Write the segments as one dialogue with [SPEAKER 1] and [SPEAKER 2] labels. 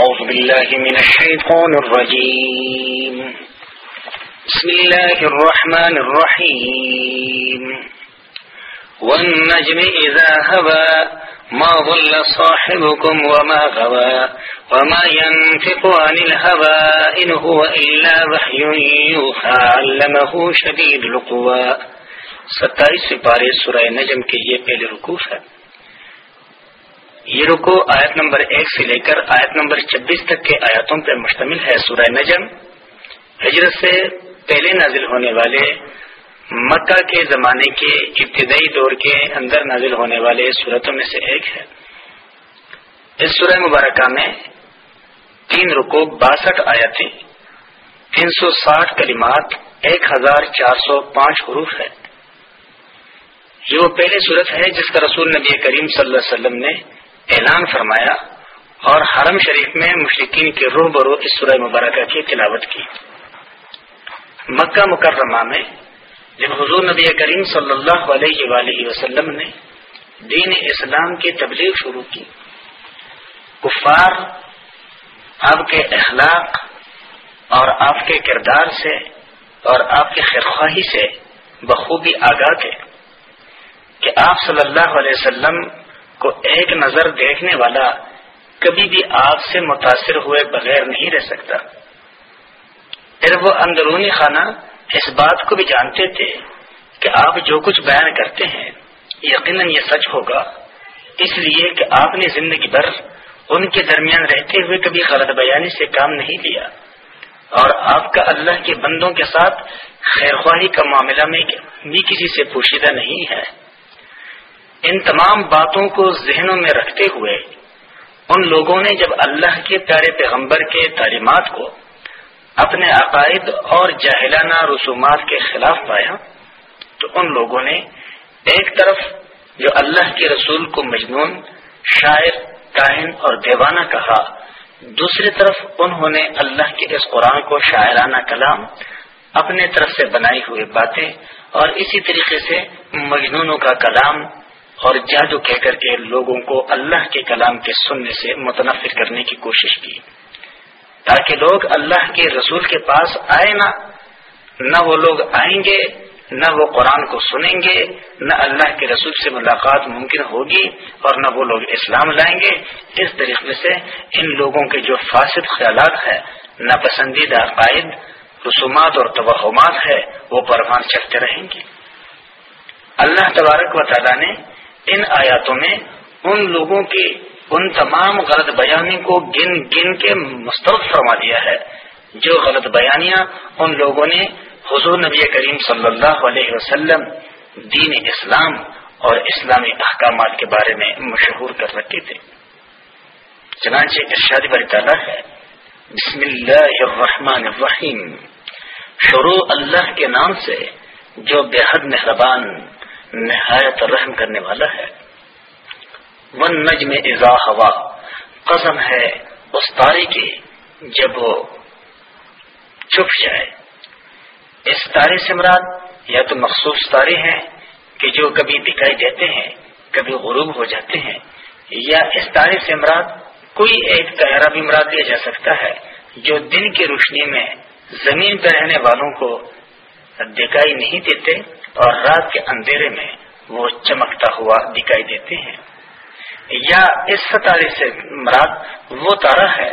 [SPEAKER 1] أعوذ بالله من الشيطان الرجيم. بسم الله الرحمن الرحيم. والنجم إذا هوى، ما ضل صاحبكم وما غوى، وما ينفق عن الهوى، إن هو إلا وحي يوحى، علمه شديد القوى. ستائیس سپارے سورہ نجم کے یہ پہلے رکوف ہے۔ یہ رکو آیت نمبر ایک سے لے کر آیت نمبر چبیس تک کے آیاتوں پر مشتمل ہے سورہ نجم۔ ہجرت سے پہلے نازل ہونے والے مکہ کے زمانے کے ابتدائی دور کے اندر نازل ہونے والے صورتوں میں سے ایک ہے۔ اس سورہ مبارکہ میں تین رکو باسٹھ آیتیں، تین سو ساٹھ کلمات، ایک ہزار چار سو پانچ حروف ہے یہ وہ پہلی صورت ہے جس کا رسول نبی کریم صلی اللہ علیہ وسلم نے اعلان فرمایا اور حرم شریف میں مشرقین کے روح برو اس سورہ مبارکہ کی تلاوت کی۔ مکہ مکرمہ میں جب حضور نبی کریم صلی اللہ علیہ وآلہ وسلم نے دین اسلام کی تبلیغ شروع کی، کفار آپ کے اخلاق اور آپ کے کردار سے اور آپ کی خیرخواہی سے بخوبی آگاہ تھے کہ آپ صلی اللہ علیہ وسلم کو ایک نظر دیکھنے والا کبھی بھی آپ سے متاثر ہوئے بغیر نہیں رہ سکتا۔ پھر وہ اندرونی خانہ اس بات کو بھی جانتے تھے کہ آپ جو کچھ بیان کرتے ہیں، یقیناً یہ سچ ہوگا۔ اس لیے کہ آپ نے زندگی بھر ان کے درمیان رہتے ہوئے کبھی غلط بیانی سے کام نہیں لیا۔ اور آپ کا اللہ کے بندوں کے ساتھ خیر خواہی کا معاملہ میں بھی کسی سے پوشیدہ نہیں ہے۔ ان تمام باتوں کو ذہنوں میں رکھتے ہوئے ان لوگوں نے جب اللہ کے پیارے پیغمبر کے تعلیمات کو اپنے عقائد اور جاہلانہ رسومات کے خلاف پایا، تو ان لوگوں نے ایک طرف جو اللہ کے رسول کو مجنون، شاعر، کاہن اور دیوانہ کہا، دوسری طرف انہوں نے اللہ کے اس قرآن کو شاعرانہ کلام اپنے طرف سے بنائی ہوئی باتیں اور اسی طریقے سے مجنونوں کا کلام اور جادو کہہ کر کے لوگوں کو اللہ کے کلام کے سننے سے متنفر کرنے کی کوشش کی۔ تاکہ لوگ اللہ کے رسول کے پاس آئے نہ نہ وہ لوگ آئیں گے، نہ وہ قرآن کو سنیں گے، نہ اللہ کے رسول سے ملاقات ممکن ہوگی اور نہ وہ لوگ اسلام لائیں گے۔ اس طریقے سے ان لوگوں کے جو فاسد خیالات ہے ناپسندیدہ عقائد، رسومات اور توہمات ہے وہ پروان چلتے رہیں گے۔ اللہ تبارک و تعالیٰ نے ان آیاتوں میں ان لوگوں کی ان تمام غلط بیانی کو گن گن کے مسترد فرما دیا ہے۔ جو غلط بیانیاں ان لوگوں نے حضور نبی کریم صلی اللہ علیہ وسلم دین اسلام اور اسلامی احکامات کے بارے میں مشہور کر رکھے تھے۔ چنانچہ ارشاد بری تعالیٰ ہے، بسم اللہ الرحمن الرحیم۔ شروع اللہ کے نام سے جو بے حد مہربان نہایت رحم کرنے والا ہے۔ ون نجم ازا ہوا، قسم ہے اس تارے کی جب وہ چھپ جائے۔ اس تارے سے مراد یا تو مخصوص تارے ہیں کہ جو کبھی دکھائی دیتے ہیں، کبھی غروب ہو جاتے ہیں، یا اس تارے سے مراد کوئی ایک تہرا بھی مراد لیا جا سکتا ہے جو دن کی روشنی میں زمین پہ رہنے والوں کو دکھائی نہیں دیتے۔ اور رات کے اندھیرے میں وہ چمکتا ہوا دکھائی دیتے ہیں۔ یا اس ستارے سے مراد وہ تارا ہے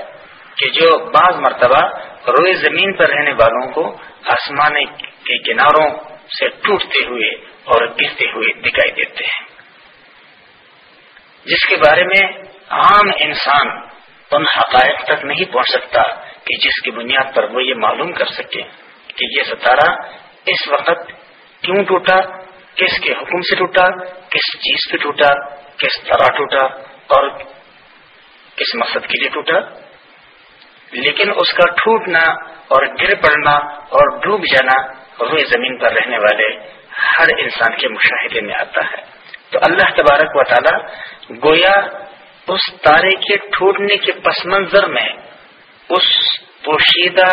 [SPEAKER 1] کہ جو بعض مرتبہ روئے زمین پر رہنے والوں کو آسمان کے کناروں سے ٹوٹتے ہوئے اور گرتے ہوئے دکھائی دیتے ہیں۔ جس کے بارے میں عام انسان ان حقائق تک نہیں پہنچ سکتا کہ جس کی بنیاد پر وہ یہ معلوم کر سکے کہ یہ ستارہ اس وقت کیوں ٹوٹا؟ کس کے حکم سے ٹوٹا؟ کس چیز پہ ٹوٹا؟ کس طرح ٹوٹا؟ اور کس مقصد کے لیے ٹوٹا؟ لیکن اس کا ٹوٹنا اور گر پڑنا اور ڈوب جانا روئے زمین پر رہنے والے ہر انسان کے مشاہدے میں آتا ہے۔ تو اللہ تبارک و تعالی گویا اس تارے کے ٹوٹنے کے پس منظر میں اس پوشیدہ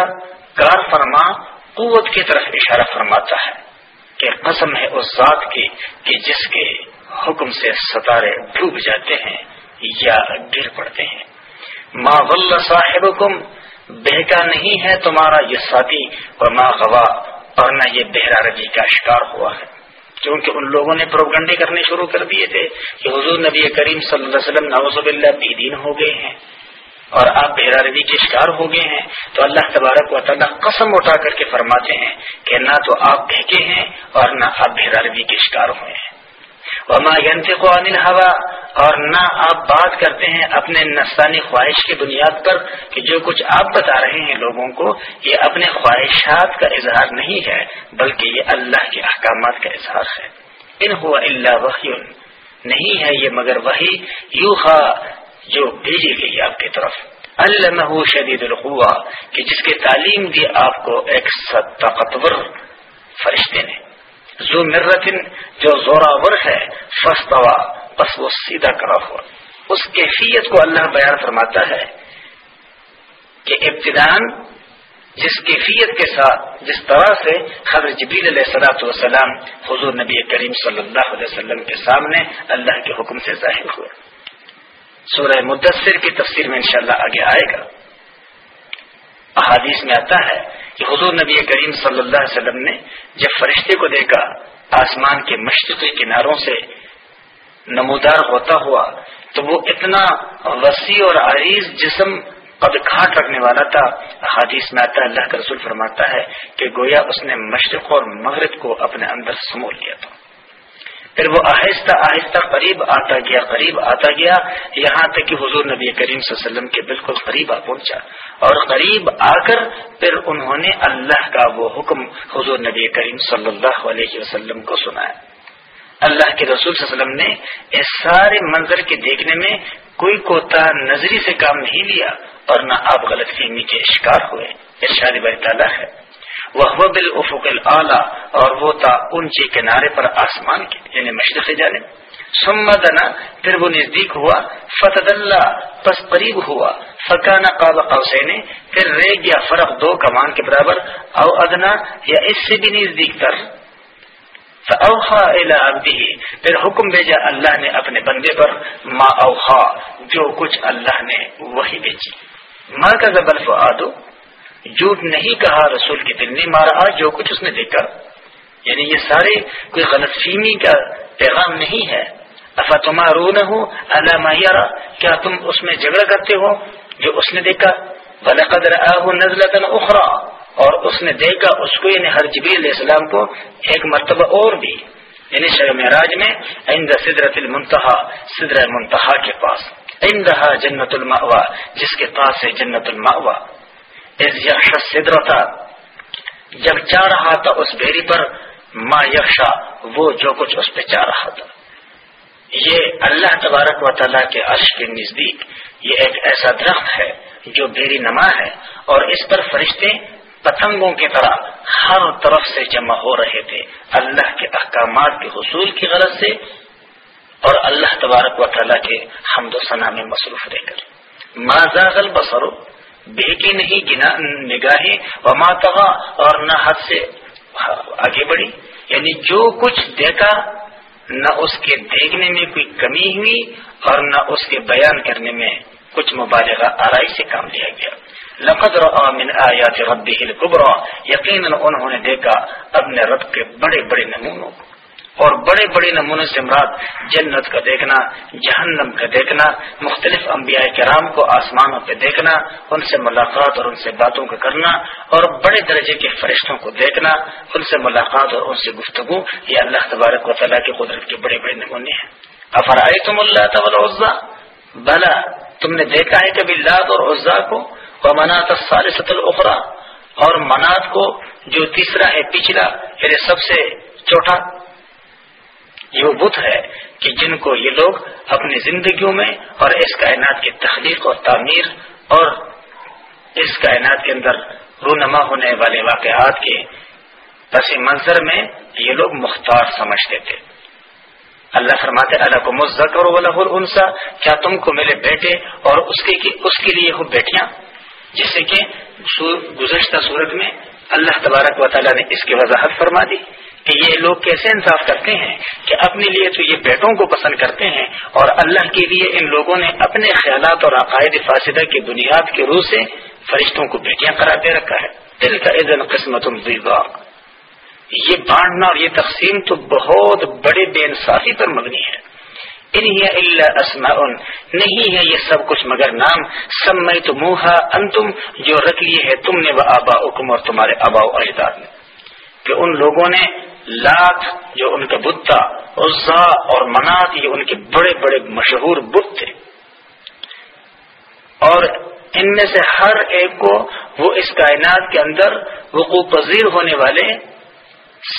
[SPEAKER 1] کار فرما قوت کی طرف اشارہ فرماتا ہے۔ کہ قسم ہے اس ذات کی کہ جس کے حکم سے ستارے ڈوب جاتے ہیں یا گر پڑتے ہیں۔ ما غل صاحبکم بہکا نہیں ہے تمہارا یہ ساتھی اور ماں غوا؟ اور نہ یہ بہرا رجی کا شکار ہوا ہے۔ کیونکہ ان لوگوں نے پروگنڈے کرنے شروع کر دیے تھے کہ حضور نبی کریم صلی اللہ علیہ وسلم نوز اللہ بے دین ہو گئے ہیں۔ اور آپ بہرا روی کے شکار ہو گئے ہیں، تو اللہ تبارک و تعالیٰ قسم اٹھا کر کے فرماتے ہیں کہ نہ تو آپ بہکے ہیں اور نہ آپ بہرا روی کے شکار ہوئے ہیں۔ وما ينطق عن الهوى، اور نہ آپ بات کرتے ہیں اپنے نسانی خواہش کی بنیاد پر کہ جو کچھ آپ بتا رہے ہیں لوگوں کو، یہ اپنے خواہشات کا اظہار نہیں ہے، بلکہ یہ اللہ کے احکامات کا اظہار ہے۔ ان ہوا اللہ وحی نہیں ہے یہ مگر وہی یو جو بھیجی گئی آپ کی طرف۔ اللہ شدید القوا کہ جس کی تعلیم دی آپ کو ایک طاقتور فرشتے نے۔ زو مرتن، جو زوراور ہے فستوا بس وہ سیدھا کرا ہوا۔ اس کیفیت کو اللہ بیان فرماتا ہے کہ ابتدان جس کیفیت کے ساتھ، جس طرح سے خبر جبیل علیہ صلاحت وسلام حضور نبی کریم صلی اللہ علیہ وسلم کے سامنے اللہ کے حکم سے ظاہر ہوئے۔ سورہ مدثر کی تفسیر میں انشاءاللہ آگے آئے گا۔ احادیث میں آتا ہے کہ حضور نبی کریم صلی اللہ علیہ وسلم نے جب فرشتے کو دیکھا، آسمان کے مشرقی کناروں سے نمودار ہوتا ہوا، تو وہ اتنا وسیع اور عریض جسم قد گھاٹ رکھنے والا تھا۔ حادیث میں آتا ہے، اللہ کا رسول فرماتا ہے کہ گویا اس نے مشرق اور مغرب کو اپنے اندر سمو لیا تھا۔ پھر وہ آہستہ آہستہ قریب آتا گیا، قریب آتا گیا۔ یہاں تک کہ حضور نبی کریم صلی اللہ علیہ وسلم کے بالکل قریب آ پہنچا۔ اور قریب آ کر پھر انہوں نے اللہ کا وہ حکم حضور نبی کریم صلی اللہ علیہ وسلم کو سنایا۔ اللہ کے رسول صلی اللہ علیہ وسلم نے اس سارے منظر کے دیکھنے میں کوئی کوتا نظری سے کام نہیں لیا اور نہ آپ غلط فہمی کے شکار ہوئے۔ ارشاد بر تعالیٰ ہے۔ وہ بل افق اور وہ تھا اونچے کنارے پر آسمان کے یعنی مشرق جانے سمدنا پھر وہ نزدیک ہوا فتد اللہ پس قریب ہوا۔ فکانہ قاب قوسین پھر رہ گیا فرق دو کمان کے برابر۔ او ادنا، یا اس سے بھی نزدیک تر۔ اوخا عبدی پھر حکم بھیجا اللہ نے اپنے بندے پر، ما اوخا جو کچھ اللہ نے وہی بیچی ماں کا زبل فعادو جھوٹ نہیں کہا رسول کے دل نے، مارا جو کچھ اس نے دیکھا۔ یعنی یہ سارے کوئی غلط فیمی کا پیغام نہیں ہے۔ افا رو نہ ہو اللہ کیا تم اس میں جھگڑا کرتے ہو؟ جو اس نے دیکھا بلا قدر نزل اخرا اور اس نے دیکھا اس کو یعنی ہر جبی علیہ السلام کو ایک مرتبہ اور بھی۔ یعنی شر معراج میں، عند سدرت المنتہا سدر منتہا کے پاس۔ عندها جنت الماوا جس کے پاس ہے جنت الماوا سدرتا جب چاہ رہا تھا اس بیری پر، ما یکشا وہ جو کچھ اس پہ چاہ رہا تھا۔ یہ اللہ تبارک و تعالیٰ کے عرش کے نزدیک یہ ایک ایسا درخت ہے جو بیری نما ہے اور اس پر فرشتے پتنگوں کی طرح ہر طرف سے جمع ہو رہے تھے۔ اللہ کے احکامات کے حصول کی غرض سے اور اللہ تبارک و تعالیٰ کے حمد و ثنا میں مصروف رہ کر۔ ماضا بسرو بیٹی نہیں، گنا، نگاہیں، وما تغا اور نہ حد سے آگے بڑھی۔ یعنی جو کچھ دیکھا نہ اس کے دیکھنے میں کوئی کمی ہوئی اور نہ اس کے بیان کرنے میں کچھ مبالغہ آرائی سے کام لیا گیا۔ لقد من آیات ربی القبرا یقیناً انہوں نے دیکھا اپنے رب کے بڑے بڑے نمونوں کو۔ اور بڑے بڑے نمونے سے مراد جنت کا دیکھنا، جہنم کا دیکھنا، مختلف انبیاء کرام کو آسمانوں پہ دیکھنا، ان سے ملاقات اور ان سے باتوں کا کرنا، اور بڑے درجے کے فرشتوں کو دیکھنا، ان سے ملاقات اور ان سے گفتگو، یہ اللہ تبارک و تعالیٰ کی قدرت کے بڑے بڑے نمونے ہیں۔ افرائے تم اللہ عزا بلا، تم نے دیکھا ہے کبھی لاد اور عزا کو؟ اور منات سالست الخرا اور منات کو جو تیسرا ہے، پچھلا یعنی سب سے چوٹا یہ وہ بت ہے کہ جن کو یہ لوگ اپنی زندگیوں میں اور اس کائنات کی تخلیق اور تعمیر اور اس کائنات کے اندر رونما ہونے والے واقعات کے پس منظر میں یہ لوگ مختار سمجھتے تھے۔ اللہ فرماتے اللہ کو مزکر انسا کیا تم کو میرے بیٹے اور اس کے اس کے لیے ہو بیٹیاں؟ جس سے کہ گزشتہ صورت میں اللہ تبارک و تعالیٰ نے اس کی وضاحت فرما دی۔ کہ یہ لوگ کیسے انصاف کرتے ہیں کہ اپنے لیے تو یہ بیٹوں کو پسند کرتے ہیں اور اللہ کے لیے ان لوگوں نے اپنے خیالات اور عقائد فاصدہ کی بنیاد کے روح سے فرشتوں کو بیٹیاں قرار دے رکھا ہے۔ دل کا عزن قسمت الزیبا یہ بانٹنا اور یہ تقسیم تو بہت بڑے بے انصافی پر مبنی ہے۔ اللہ اسماء، نہیں ہے یہ سب کچھ مگر نام۔ سب میں تو منہا انتم، جو رکھ لیے ہے تم نے وہ آبا حکم اور تمہارے آبا و اجداد نے۔ کہ ان لوگوں نے لات جو ان کا بت تھا عزا اور منات یہ ان کے بڑے بڑے مشہور بت تھے۔ اور ان میں سے ہر ایک کو وہ اس کائنات کے اندر وقوع پذیر ہونے والے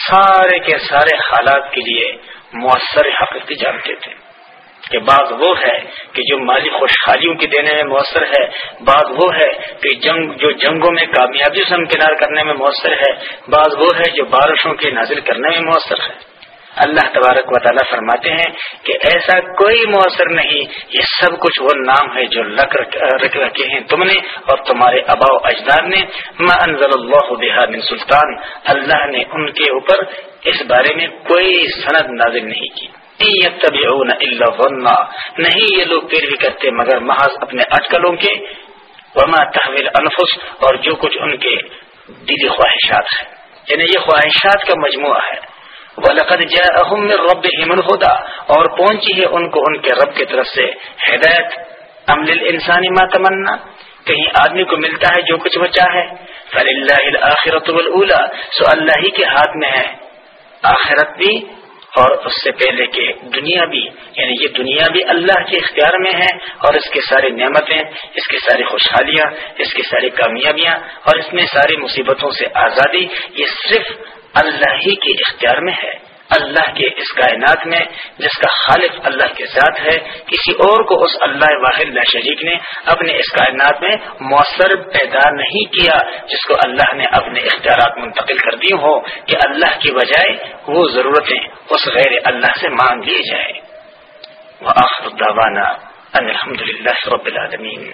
[SPEAKER 1] سارے کے سارے حالات کے لیے مؤثر حقیقی جانتے تھے۔ کہ بعض وہ ہے کہ جو مالی خوشحالیوں کی دینے میں مؤثر ہے، بعض وہ ہے کہ جنگ، جو جنگوں میں کامیابی سے ہمکنار کرنے میں مؤثر ہے، بعض وہ ہے جو بارشوں کے نازل کرنے میں مؤثر ہے۔ اللہ تبارک و تعالیٰ فرماتے ہیں کہ ایسا کوئی مؤثر نہیں، یہ سب کچھ وہ نام ہے جو لک رکھ رکھے ہیں تم نے اور تمہارے ابا و اجداد نے۔ ما انزل اللہ بحا من سلطان، اللہ نے ان کے اوپر اس بارے میں کوئی سند نازل نہیں کی۔ نہیں یہ لوگ پیروی کرتے مگر محض اپنے اٹکلوں کے۔ وما تحویل انفس اور جو کچھ ان کے دلی خواہشات ہے یعنی یہ خواہشات کا مجموعہ ہے۔ وَلَقَدْ جَاءَهُمْ مِنْ رَبِّهِمُ الْهُدَى۔ اور پہنچی ہے ان کو ان کے رب کی طرف سے ہدایت۔ عمل الانسانی ما تمنا کہیں آدمی کو ملتا ہے جو کچھ بچا ہے۔ فَلِلَّهِ الْآخِرَةُ وَالْأُولَى۔ سو اللہ ہی کے ہاتھ میں ہے۔ آخرت بھی اور اس سے پہلے کہ دنیا بھی یعنی یہ دنیا بھی اللہ کے اختیار میں ہے اور اس کے ساری نعمتیں، اس کی ساری خوشحالیاں، اس کی ساری کامیابیاں اور اس میں ساری مصیبتوں سے آزادی، یہ صرف اللہ ہی کے اختیار میں ہے۔ اللہ کے اس کائنات میں، جس کا خالق اللہ کے ساتھ ہے، کسی اور کو اس اللہ واحد شریک نے اپنے اس کائنات میں مؤثر پیدا نہیں کیا، جس کو اللہ نے اپنے اختیارات منتقل کر دی ہو کہ اللہ کی بجائے وہ ضرورتیں اس غیر اللہ سے مانگ لی جائیں وہ آخر داوانا الحمد للہ رب العالمین۔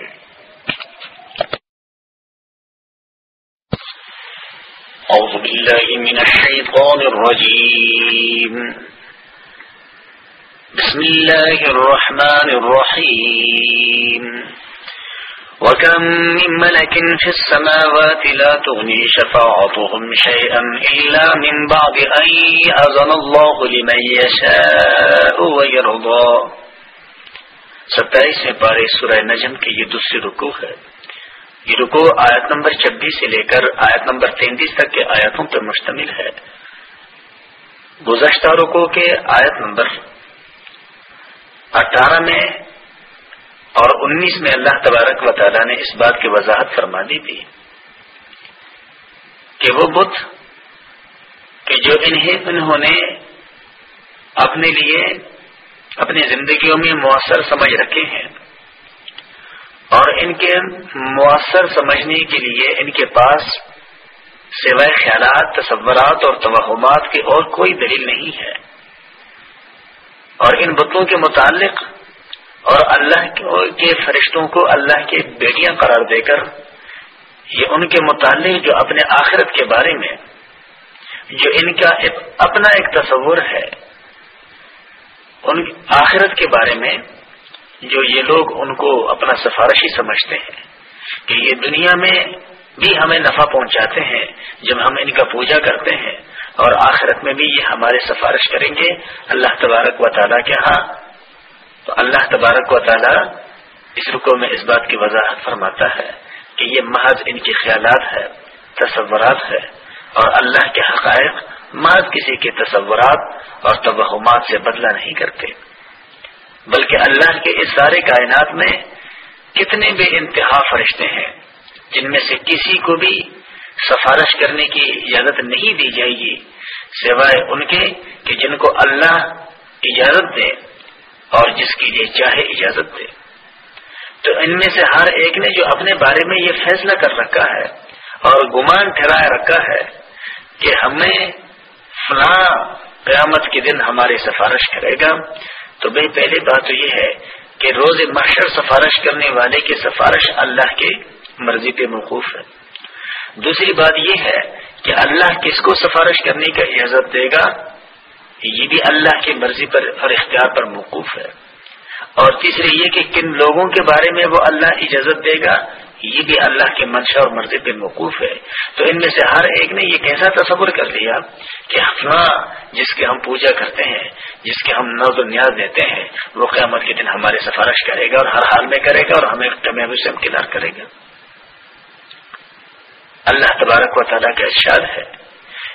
[SPEAKER 2] أعوذ بالله من الشيطان الرجيم. بسم الله الرحمن الرحيم. وكم من ملك في السماوات لا تغني شفاعتهم شيئا إلا من بعد أن يأذن الله لمن يشاء ويرضى. ستائیس میں پارے سورہ نجم کے یہ دوسری رکو ہے۔ یہ رکو آیت نمبر چھبیس سے لے کر آیت نمبر تینتیس تک کے آیتوں پر مشتمل ہے۔ گزشتہ رکو کے آیت نمبر اٹھارہ میں اور انیس میں اللہ تبارک و تعالیٰ نے اس بات کی وضاحت فرما دی تھی کہ وہ بت کہ جو انہیں انہوں نے اپنے لیے، اپنی زندگیوں میں مؤثر سمجھ رکھے ہیں۔ اور ان کے مؤثر سمجھنے کے لیے ان کے پاس سوائے خیالات، تصورات اور توہمات کی اور کوئی دلیل نہیں ہے۔ اور ان بتوں کے متعلق اور اللہ کے فرشتوں کو اللہ کے بیٹیاں قرار دے کر، یہ ان کے متعلق جو اپنے آخرت کے بارے میں، جو ان کا اپنا ایک تصور ہے، ان آخرت کے بارے میں جو یہ لوگ ان کو اپنا سفارشی سمجھتے ہیں کہ یہ دنیا میں بھی ہمیں نفع پہنچاتے ہیں، جب ہم ان کا پوجا کرتے ہیں اور آخرت میں بھی یہ ہمارے سفارش کریں گے اللہ تبارک و تعالیٰ کے ہاں۔ تو اللہ تبارک و تعالیٰ اس رکو میں اس بات کی وضاحت فرماتا ہے کہ یہ محض ان کے خیالات ہے، تصورات ہے اور اللہ کے حقائق محض کسی کے تصورات اور توہمات سے بدلہ نہیں کرتے۔ بلکہ اللہ کے اس سارے کائنات میں کتنے بے انتہا فرشتے ہیں، جن میں سے کسی کو بھی سفارش کرنے کی اجازت نہیں دی جائے گی، سوائے ان کے کہ جن کو اللہ اجازت دے اور جس کی لیے چاہے اجازت دے۔ تو ان میں سے ہر ایک نے جو اپنے بارے میں یہ فیصلہ کر رکھا ہے اور گمان ٹھہرائے رکھا ہے کہ ہمیں فلاں قیامت کے دن ہماری سفارش کرے گا۔ تو بھائی پہلی بات تو یہ ہے کہ روز محشر سفارش کرنے والے کی سفارش اللہ کے مرضی پہ موقوف ہے۔ دوسری بات یہ ہے
[SPEAKER 1] کہ اللہ کس کو سفارش کرنے کا اجازت دے گا، یہ بھی اللہ کی مرضی پر اور اختیار پر موقوف ہے۔ اور تیسری یہ کہ کن لوگوں کے بارے میں وہ اللہ اجازت دے گا یہ بھی اللہ کے منشا اور مرضی پہ موقوف ہے۔ تو ان میں سے ہر ایک نے یہ کیسا تصور کر لیا کہ ہاں جس کے ہم پوجا کرتے ہیں، جس کے ہم نوز و نیاز دیتے ہیں، وہ قیامت کے دن ہمارے سفارش کرے گا اور ہر حال میں کرے گا اور ہمیں سے امکنار کرے گا۔ اللہ تبارک و تعالیٰ کا ارشاد ہے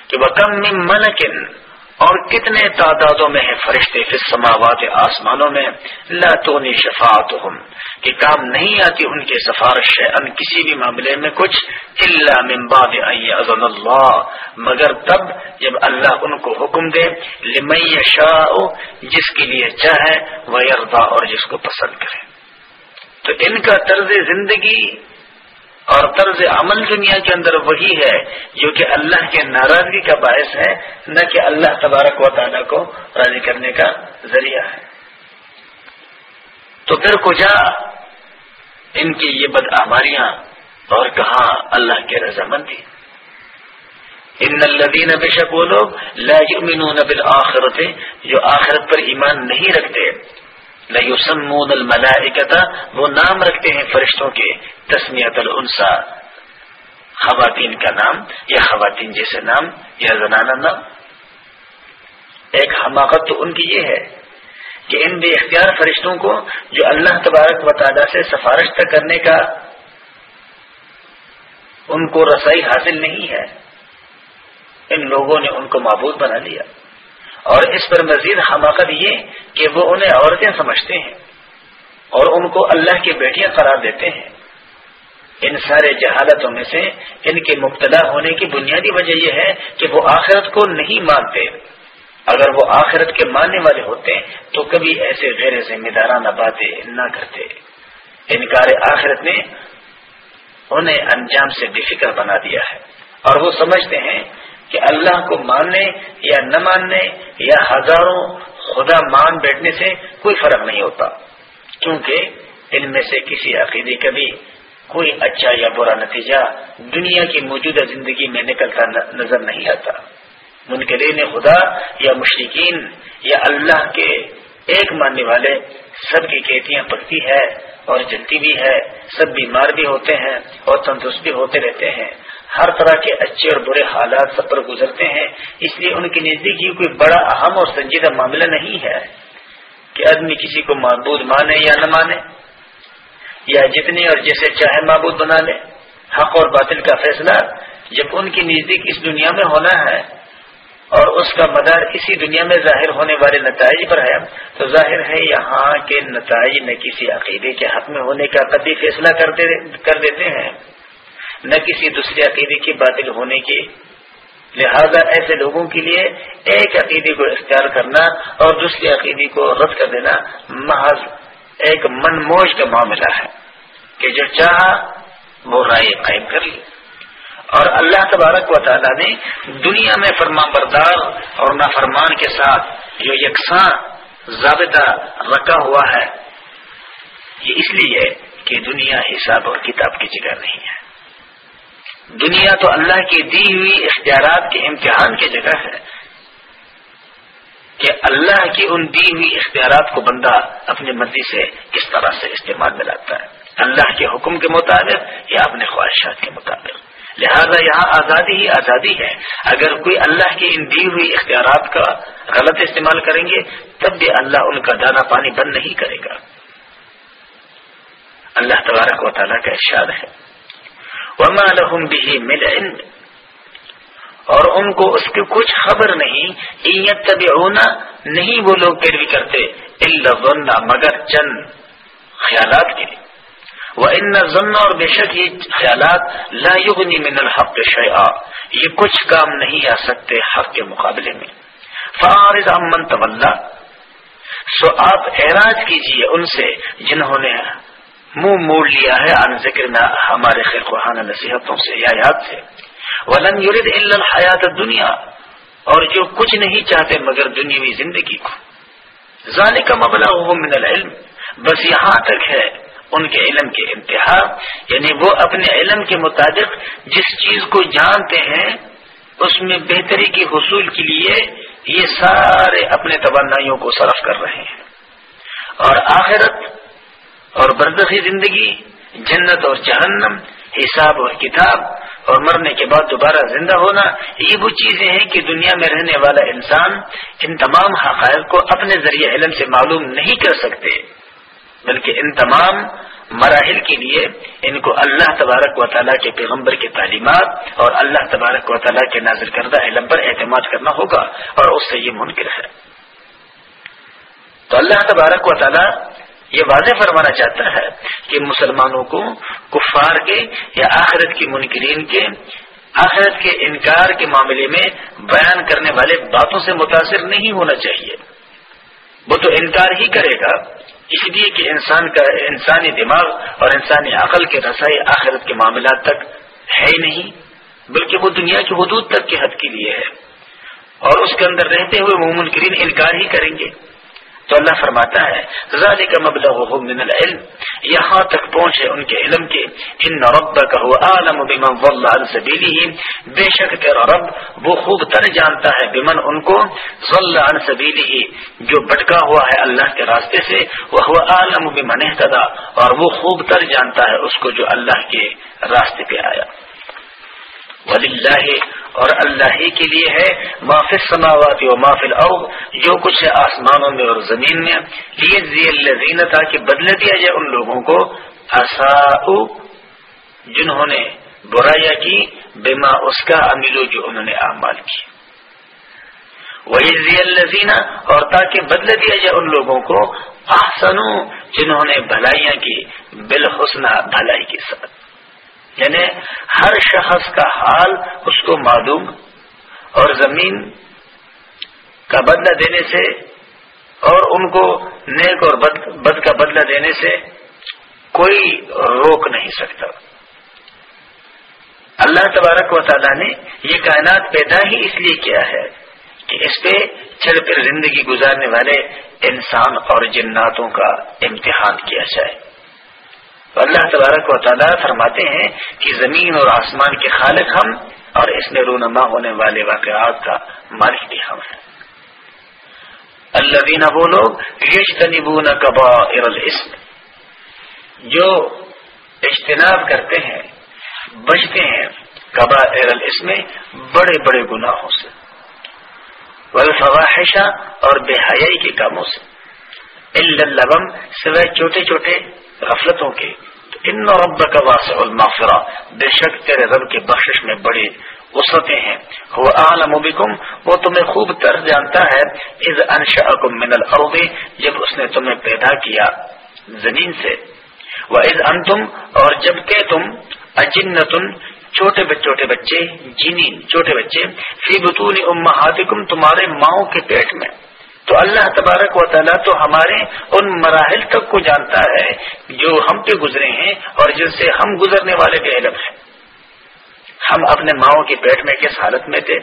[SPEAKER 1] کہ وہ کم منکن اور کتنے تعدادوں میں ہیں فرشتے پھر سماوات آسمانوں میں؟ لاتونی شفات کہ کام نہیں آتی ان کے سفارش ان کسی بھی معاملے میں کچھ اللہ من بعد اذن اللہ، مگر تب جب اللہ ان کو حکم دے لمئی شاہ جس کے لیے چاہے وہ اور جس کو پسند کرے۔ تو ان کا طرز زندگی اور طرز عمل دنیا کے اندر وہی ہے جو کہ اللہ کے ناراضگی کا باعث ہے، نہ کہ اللہ تبارک و تعالیٰ کو راضی کرنے کا ذریعہ ہے۔ تو پھر کجا ان کی یہ بدعماریاں اور کہاں اللہ کے رضامندی؟ ان الدین بے شک وہ لوگ لا یؤمنون بالآخرت، جو آخرت پر ایمان نہیں رکھتے۔ لیسمون الملائکتا وہ نام رکھتے ہیں فرشتوں کے تسمیت الانسا، خواتین کا نام یا خواتین جیسے نام، یا زنانہ نام۔ ایک حماقت تو ان کی یہ ہے کہ ان بے اختیار فرشتوں کو جو اللہ تبارک و تعالیٰ سے سفارش تک کرنے کا ان کو رسائی حاصل نہیں ہے، ان لوگوں نے ان کو معبود بنا لیا۔ اور اس پر مزید حماقت یہ کہ وہ انہیں عورتیں سمجھتے ہیں اور ان کو اللہ کی بیٹیاں قرار دیتے ہیں۔ ان سارے جہالتوں میں سے ان کے مبتلا ہونے کی بنیادی وجہ یہ ہے کہ وہ آخرت کو نہیں مانتے۔ اگر وہ آخرت کے ماننے والے ہوتے تو کبھی ایسے غیر ذمہ دارانہ باتیں نہ کرتے۔ انکار آخرت نے انہیں انجام سے بے فکر بنا دیا ہے۔ اور وہ سمجھتے ہیں کہ اللہ کو ماننے یا نہ ماننے یا ہزاروں خدا مان بیٹھنے سے کوئی فرق نہیں ہوتا۔ کیونکہ ان میں سے کسی عقیدے کا بھی کوئی اچھا یا برا نتیجہ دنیا کی موجودہ زندگی میں نکلتا نظر نہیں آتا۔ منکرین خدا یا مشرقین یا اللہ کے ایک ماننے والے سب کی کھیتیاں پکتی ہے اور جلتی بھی ہے، سب بیمار بھی ہوتے ہیں اور تندرست بھی ہوتے رہتے ہیں۔ ہر طرح کے اچھے اور برے حالات سب پر گزرتے ہیں۔ اس لیے ان کی نزدیکی کوئی بڑا، اہم اور سنجیدہ معاملہ نہیں ہے کہ آدمی کسی کو معبود مانے یا نہ مانے، یا جتنے اور جیسے چاہے معبود بنا لے۔ حق اور باطل کا فیصلہ جب ان کی نزدیک اس دنیا میں ہونا ہے اور اس کا مدار اسی دنیا میں ظاہر ہونے والے نتائج پر ہے، تو ظاہر ہے یہاں کے نتائج نہ کسی عقیدے کے حق میں ہونے کا کبھی فیصلہ کر دیتے ہیں۔ نہ کسی دوسرے عقیدے کی باطل ہونے کی۔ لہذا ایسے لوگوں کے لیے ایک عقیدے کو اختیار کرنا اور دوسرے عقیدے کو رد کر دینا محض ایک من موج کا معاملہ ہے کہ جو چاہا وہ رائے قائم کر لی اور اللہ تبارک و تعالیٰ نے دنیا میں فرما بردار اور نافرمان کے ساتھ جو یکساں ضابطہ رکھا ہوا ہے، یہ اس لیے کہ دنیا حساب اور کتاب کی جگہ نہیں ہے۔ دنیا تو اللہ کی دی ہوئی اختیارات کے امتحان کی جگہ ہے کہ اللہ کی ان دی ہوئی اختیارات کو بندہ اپنی مرضی سے کس طرح سے استعمال میں لاتا ہے۔ اللہ کے حکم کے مطابق یا اپنے خواہشات کے مطابق۔ لہذا یہاں آزادی ہی آزادی ہے۔ اگر کوئی اللہ کی ان دی ہوئی اختیارات کا غلط استعمال کریں گے، تب بھی اللہ ان کا دانا پانی بند نہیں کرے گا۔ اللہ تبارک و تعالیٰ کا ارشاد ہے۔ وما لهم به من علم۔ اور ان کو اس کی کچھ خبر نہیں طبعنا نہیں وہ لوگ پیروی کرتے اللہ مگر چند خیالات کے لیے۔ وہ ان ضن اور بے شک یہ خیالات، لا یغنی من الحق شیعہ یہ کچھ کام نہیں آ سکتے حق کے مقابلے میں۔ فارض امن طلّہ سو آپ اعراض کیجیے ان سے جنہوں نے منہ موڑ لیا ہے۔ ان ذکر میں ہمارے خیر خواہانہ نصیحتوں سے یا یاد سے ولن یورد الحیات دنیا اور جو کچھ نہیں چاہتے مگر دنیاوی زندگی کو۔ ذالک کا مبلغ من العلم۔ بس یہاں تک ہے ان کے علم کے انتہا۔ یعنی وہ اپنے علم کے مطابق جس چیز کو جانتے ہیں، اس میں بہتری کی حصول کے لیے یہ سارے اپنے توانائیوں کو صرف کر رہے ہیں۔ اور آخرت اور برزخی زندگی، جنت اور جہنم، حساب اور کتاب، اور مرنے کے بعد دوبارہ زندہ ہونا، یہ وہ چیزیں ہیں کہ دنیا میں رہنے والا انسان ان تمام حقائق کو اپنے ذریعے علم سے معلوم نہیں کر سکتے، بلکہ ان تمام مراحل کے لیے ان کو اللہ تبارک و تعالیٰ کے پیغمبر کی تعلیمات اور اللہ تبارک و تعالیٰ کے نازل کردہ علم پر اعتماد کرنا ہوگا اور اس سے یہ منکر ہے۔ تو اللہ تبارک و تعالیٰ یہ واضح فرمانا چاہتا ہے کہ مسلمانوں کو کفار کے یا آخرت کی منکرین کے، آخرت کے انکار کے معاملے میں بیان کرنے والے باتوں سے متاثر نہیں ہونا چاہیے۔ وہ تو انکار ہی کرے گا، اس لیے کہ انسان کا، انسانی دماغ اور انسانی عقل کے رسائی آخرت کے معاملات تک ہے ہی نہیں، بلکہ وہ دنیا کی حدود تک کے حد کے لیے ہے۔ اور اس کے اندر رہتے ہوئے وہ منکرین انکار ہی کریں گے۔ تو اللہ فرماتا ہے کا مبلغ من العلم، یہاں تک پہنچے ان کے علم کے، ان رب کا عالم بمن سبیلی بے شک تیرا رب وہ خوب تر جانتا ہے بمن ان کو ضل عن سبیلی جو بٹکا ہوا ہے اللہ کے راستے سے وہ عالم بمن اهتدى، اور وہ خوب تر جانتا ہے اس کو جو اللہ کے راستے پہ آیا۔ وللہ اور اللہ ہی کے لیے ہے معافی سماوات و معافل او جو کچھ ہے آسمانوں میں اور زمین میں۔ لیے تاکہ بدلے دیا جائے ان لوگوں کو۔ جنہوں نے برایا کی بیما اس کا املو جو انہوں نے اعمال کی۔ وہی الزینہ اور تاکہ بدلے دیا جائے ان لوگوں کو۔ آسنوں جنہوں نے بھلائیاں کی، بالحسنہ، بھلائی کے ساتھ۔ یعنی ہر شخص کا حال اس کو معلوم اور زمین کا بدلہ دینے سے اور ان کو نیک اور بد بد کا بدلہ دینے سے کوئی روک نہیں سکتا۔ اللہ تبارک و تعالیٰ نے یہ کائنات پیدا ہی اس لیے کیا ہے کہ اس پہ چل کر زندگی گزارنے والے انسان اور جناتوں کا امتحان کیا جائے۔ تو اللہ تبارک و تعالیٰ فرماتے ہیں کہ زمین اور آسمان کے خالق ہم اور اس میں رونما ہونے والے واقعات کا مالک بھی ہم ہیں۔ اللہ دینا وہ لوگ یشتنبون کبا ارسم جو اجتناب کرتے ہیں، بچتے ہیں کبا ارسم بڑے بڑے گناہوں سے ولفواحشہ اور بے حیائی کے کاموں سے۔ البم سوائے چھوٹے چھوٹے غفلتوں کے۔ ان رب کا واسع المغفرہ۔ بے شک تیرے رب کی بخشش میں بڑی وسعتیں ہیں۔ وہ عالم بکم، وہ تمہیں خوب تر جانتا ہے۔ از انشاکم من الارض، جب اس نے تمہیں پیدا کیا زمین سے۔ وہ از انتم، اور جبکہ تم اجنتن، چھوٹے چھوٹے بچے جینی چھوٹے بچے، فی بطون امہاتکم، تمہارے ماؤں کے پیٹ میں۔ تو اللہ تبارک و تعالیٰ تو ہمارے ان مراحل تک کو جانتا ہے جو ہم پہ گزرے ہیں اور جن سے ہم گزرنے والے بے علم ہیں۔ ہم اپنے ماؤں کے پیٹ میں کس حالت میں تھے؟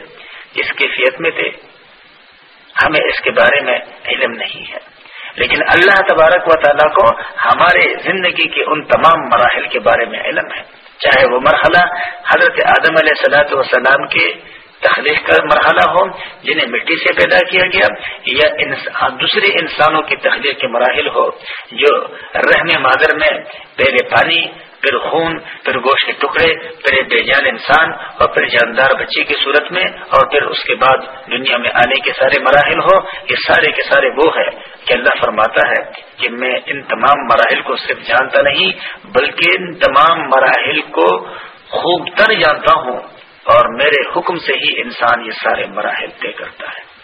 [SPEAKER 1] کس کیفیت میں تھے؟ ہمیں اس کے بارے میں علم نہیں ہے۔ لیکن اللہ تبارک و تعالیٰ کو ہمارے زندگی کے ان تمام مراحل کے بارے میں علم ہے۔ چاہے وہ مرحلہ حضرت آدم علیہ صلاحت وسلام کے تخلیق کا مرحلہ ہو، جنہیں مٹی سے پیدا کیا گیا، یا انسان دوسرے انسانوں کی تخلیق کے مراحل ہو، جو رحم مادر میں پہلے پانی، پھر خون، پھر گوشت کے ٹکڑے، پھر بے جان انسان اور پھر جاندار بچے کی صورت میں، اور پھر اس کے بعد دنیا میں آنے کے سارے مراحل ہو، یہ سارے کے سارے وہ ہے کہ اللہ فرماتا ہے کہ میں ان تمام مراحل کو صرف جانتا نہیں، بلکہ ان تمام مراحل کو خوب تر جانتا ہوں۔ اور میرے حکم سے ہی انسان یہ سارے مراحل طے کرتا ہے۔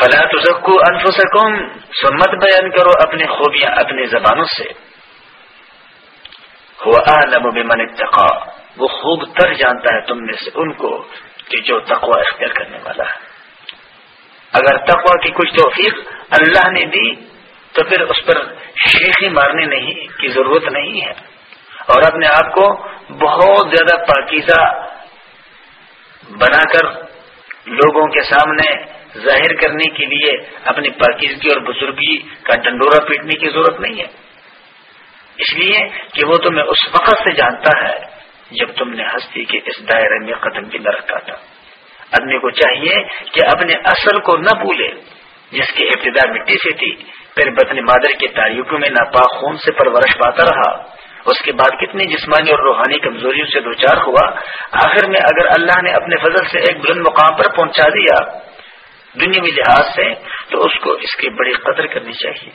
[SPEAKER 1] فلا تزکو انفسکم سمت بیان کرو اپنی خوبیاں اپنی زبانوں سے۔ عالم بمن اتقا وہ خوب تر جانتا ہے تم میں سے ان کو کہ جو تقوی اختیار کرنے والا ہے۔ اگر تقوی کی کچھ توفیق اللہ نے دی، تو پھر اس پر شیخی مارنے نہیں کی ضرورت نہیں ہے۔ اور اپنے آپ کو بہت زیادہ پاکیزہ بنا کر لوگوں کے سامنے ظاہر کرنے کے لیے اپنی پاکیزگی اور بزرگی کا ڈنڈورا پیٹنے کی ضرورت نہیں ہے۔ اس لیے کہ وہ تمہیں اس وقت سے جانتا ہے جب تم نے ہستی کے اس دائرے میں قدم بھی نہ رکھا تھا آدمی کو چاہیے کہ اپنے اصل کو نہ بھولے، جس کی ابتدا مٹی سے تھی، پھر بطن مادر کی تاریخوں میں ناپاک خون سے پرورش پاتا رہا۔ اس کے بعد کتنی جسمانی اور روحانی کمزوریوں سے دوچار ہوا۔ آخر میں اگر اللہ نے اپنے فضل سے ایک بلند مقام پر پہنچا دیا دنیا لحاظ سے، تو اس کو اس کی بڑی قدر کرنی چاہیے۔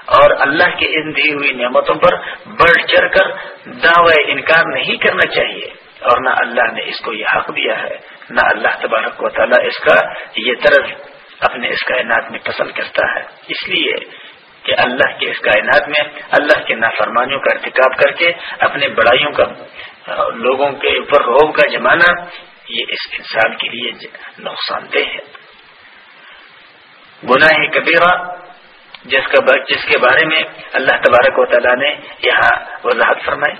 [SPEAKER 1] اور اللہ کی ان دی ہوئی نعمتوں پر بڑھ چڑھ کر دعوی انکار نہیں کرنا چاہیے۔ اور نہ اللہ نے اس کو یہ حق دیا ہے، نہ اللہ تبارک و تعالیٰ اس کا یہ طرز اپنے اس کائنات میں پسند کرتا ہے۔ اس لیے کہ اللہ کے اس کائنات میں، اللہ کے نافرمانیوں کا ارتکاب کر کے اپنے بڑائیوں کا، لوگوں کے اوپر روب کا جمانا یہ اس انسان کے لیے نقصان دہ ہے۔ گناہ کبیرہ، جس کا جس کے بارے میں اللہ تبارک و تعالیٰ نے یہاں وضاحت فرمائی